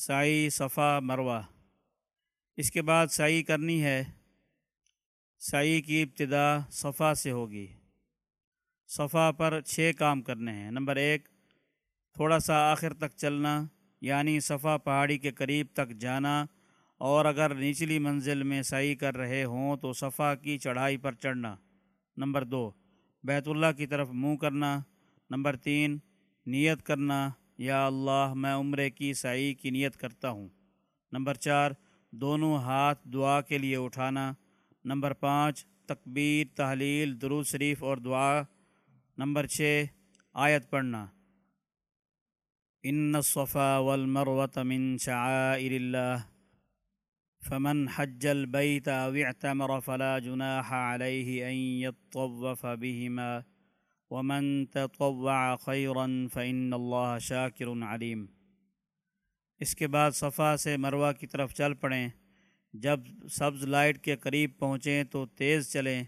سائی صفا مروہ۔ اس کے بعد سائی کرنی ہے، سائی کی ابتدا صفا سے ہوگی۔ صفا پر چھ کام کرنے ہیں۔ نمبر ایک، تھوڑا سا آخر تک چلنا یعنی صفا پہاڑی کے قریب تک جانا۔ اور اگر نچلی منزل میں سائی کر رہے ہوں تو صفا کی چڑھائی پر چڑھنا۔ نمبر دو، بیت اللہ کی طرف منہ کرنا۔ نمبر تین، نیت کرنا۔ یا اللہ، میں عمرے کی سائی کی نیت کرتا ہوں۔ نمبر چار، دونوں ہاتھ دعا کے لیے اٹھانا۔ نمبر پانچ، تکبیر، تحلیل، درود شریف اور دعا۔ نمبر چھ، آیت پڑھنا۔ ان الصفا والمروة من شعائر اللہ۔ فمن حج البيت او اعتمر فلا جناح عليه ان يطوف بهما۔ ومن تطوع خيرا فإن الله شاكر عليم۔ اس کے بعد صفا سے مروہ کی طرف چل پڑیں۔ جب سبز لائٹ کے قریب پہنچیں تو تیز چلیں۔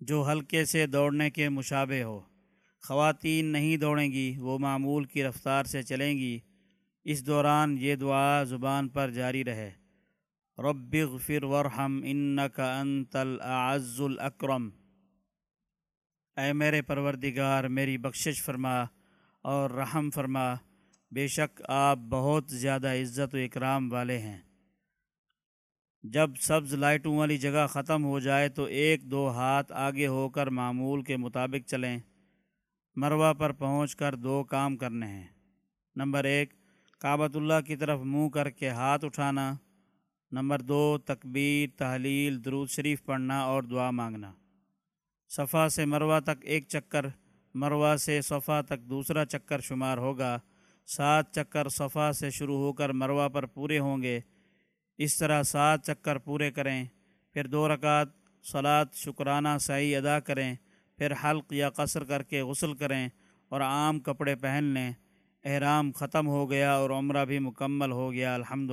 جو ہلکے سے دوڑنے کے مشابہ ہو۔ خواتین نہیں دوڑیں گی، وہ معمول کی رفتار سے چلیں گی۔ اس دوران یہ دعا زبان پر جاری رہے۔ رب اغفر ورحم انک انت الاعز الاکرم اے میرے پروردگار، میری بخشش فرما اور رحم فرما۔ بے شک آپ بہت زیادہ عزت و اکرام والے ہیں۔ جب سبز لائٹوں والی جگہ ختم ہو جائے تو ایک دو ہاتھ آگے ہو کر معمول کے مطابق چلیں۔ مروہ پر پہنچ کر دو کام کرنے ہیں۔ نمبر ایک، کعبۃ اللہ کی طرف منہ کر کے ہاتھ اٹھانا۔ نمبر دو، تکبیر، تحلیل، درود شریف پڑھنا اور دعا مانگنا۔ صفا سے مروہ تک ایک چکر، مروہ سے صفا تک دوسرا چکر شمار ہوگا۔ سات چکر صفا سے شروع ہو کر مروہ پر پورے ہوں گے۔ اس طرح سات چکر پورے کریں، پھر دو رکعت، صلات، شکرانہ سائی ادا کریں، پھر حلق یا قصر کر کے غسل کریں اور عام کپڑے پہن لیں۔ احرام ختم ہو گیا اور عمرہ بھی مکمل ہو گیا الحمد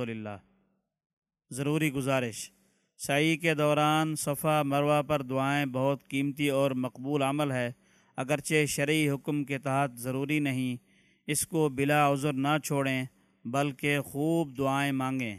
ضروری گزارش۔ سعی کے دوران صفحہ مروہ پر دعائیں بہت قیمتی اور مقبول عمل ہے، اگرچہ شرعی حکم کے تحت ضروری نہیں۔ اس کو بلا عذر نہ چھوڑیں، بلکہ خوب دعائیں مانگیں۔